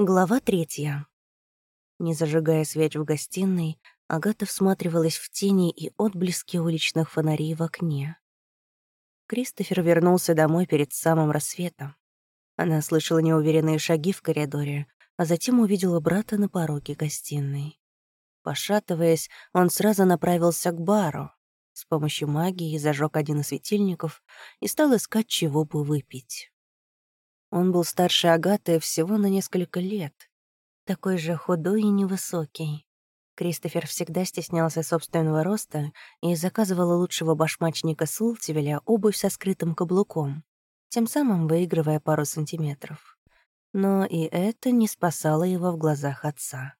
Глава третья. Не зажигая свеч в гостиной, Агата всматривалась в тени и отблески уличных фонарей в окне. Кристофер вернулся домой перед самым рассветом. Она слышала неуверенные шаги в коридоре, а затем увидела брата на пороге гостиной. Пошатываясь, он сразу направился к бару. С помощью магии зажег один из светильников и стал искать, чего бы выпить. Он был старше Агаты всего на несколько лет. Такой же худой и невысокий. Кристофер всегда стеснялся собственного роста и заказывал лучшего башмачника Султивеля обувь со скрытым каблуком, тем самым выигрывая пару сантиметров. Но и это не спасало его в глазах отца.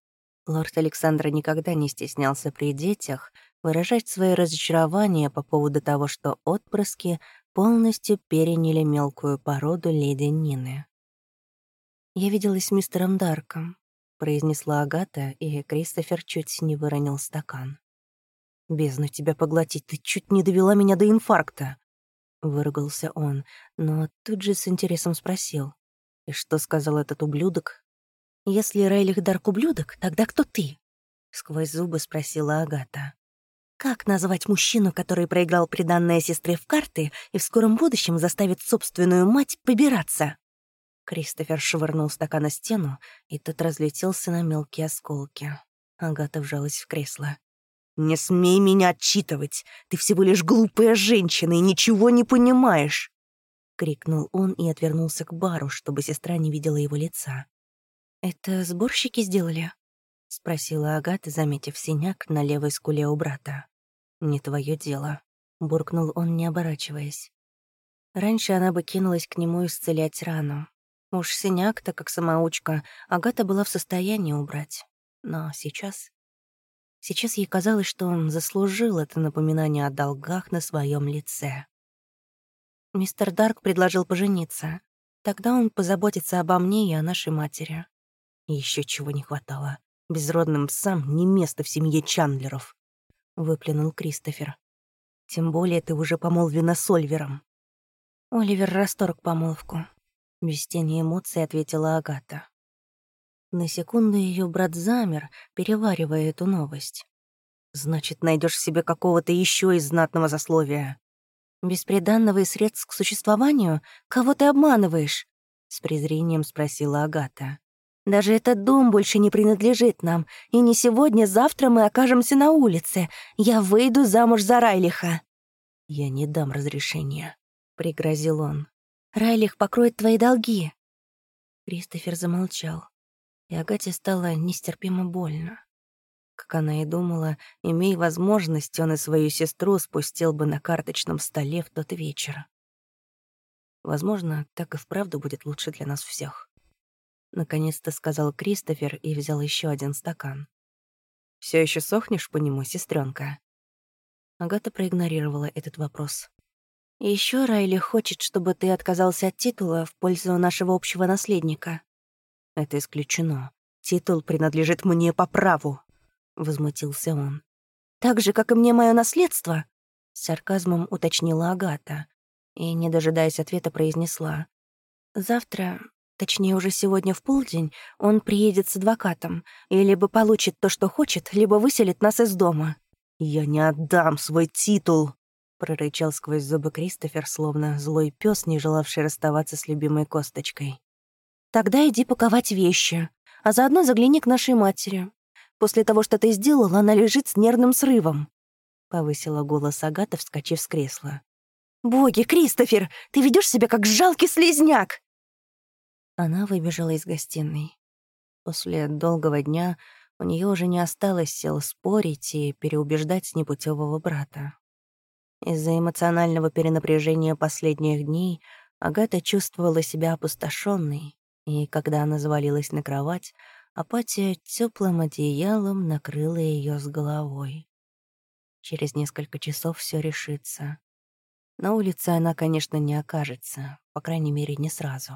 Лорд Александр никогда не стеснялся при детях выражать свои разочарования по поводу того, что отпрыски полностью переняли мелкую породу леди Нины. «Я виделась с мистером Дарком», — произнесла Агата, и Кристофер чуть не выронил стакан. «Бездну тебя поглотить, ты чуть не довела меня до инфаркта!» — выругался он, но тут же с интересом спросил. «И что сказал этот ублюдок?» «Если Рейлих Дарк ублюдок, тогда кто ты?» — сквозь зубы спросила Агата. Как назвать мужчину, который проиграл приданное сестре в карты и в скором будущем заставит собственную мать побираться? Кристофер швырнул стакан на стену, и тот разлетелся на мелкие осколки. Агата вжалась в кресло. «Не смей меня отчитывать! Ты всего лишь глупая женщина и ничего не понимаешь!» — крикнул он и отвернулся к бару, чтобы сестра не видела его лица. «Это сборщики сделали?» — спросила Агата, заметив синяк на левой скуле у брата. «Не твое дело», — буркнул он, не оборачиваясь. Раньше она бы кинулась к нему исцелять рану. Уж синяк-то, как самоучка, Агата была в состоянии убрать. Но сейчас... Сейчас ей казалось, что он заслужил это напоминание о долгах на своем лице. Мистер Дарк предложил пожениться. Тогда он позаботится обо мне и о нашей матери. Еще чего не хватало. Безродным псам не место в семье Чандлеров», — выплюнул Кристофер. «Тем более ты уже помолвлена с Ольвером». Оливер расторг помолвку. Без тени эмоций ответила Агата. На секунду ее брат замер, переваривая эту новость. «Значит, найдешь себе какого-то еще из знатного засловия». «Без приданного и средств к существованию? Кого ты обманываешь?» — с презрением спросила Агата. Даже этот дом больше не принадлежит нам, и не сегодня-завтра мы окажемся на улице. Я выйду замуж за Райлиха». «Я не дам разрешения», — пригрозил он. «Райлих покроет твои долги». Кристофер замолчал, и Агате стало нестерпимо больно. Как она и думала, имея возможность, он и свою сестру спустил бы на карточном столе в тот вечер. Возможно, так и вправду будет лучше для нас всех. — наконец-то сказал Кристофер и взял еще один стакан. Все еще сохнешь по нему, сестренка? Агата проигнорировала этот вопрос. Еще Райли хочет, чтобы ты отказался от титула в пользу нашего общего наследника». «Это исключено. Титул принадлежит мне по праву», — возмутился он. «Так же, как и мне мое наследство?» — с сарказмом уточнила Агата и, не дожидаясь ответа, произнесла. «Завтра Точнее, уже сегодня в полдень он приедет с адвокатом и либо получит то, что хочет, либо выселит нас из дома. «Я не отдам свой титул!» — прорычал сквозь зубы Кристофер, словно злой пес, не желавший расставаться с любимой косточкой. «Тогда иди паковать вещи, а заодно загляни к нашей матери. После того, что ты сделал, она лежит с нервным срывом», — повысила голос Агата, вскочив с кресла. «Боги, Кристофер, ты ведешь себя как жалкий слезняк!» Она выбежала из гостиной. После долгого дня у нее уже не осталось сил спорить и переубеждать непутевого брата. Из-за эмоционального перенапряжения последних дней Агата чувствовала себя опустошенной, и когда она завалилась на кровать, апатия теплым одеялом накрыла ее с головой. Через несколько часов все решится. На улице она, конечно, не окажется, по крайней мере, не сразу.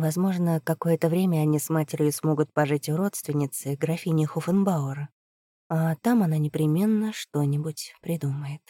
Возможно, какое-то время они с матерью смогут пожить у родственницы, графини Хофенбауэр. А там она непременно что-нибудь придумает.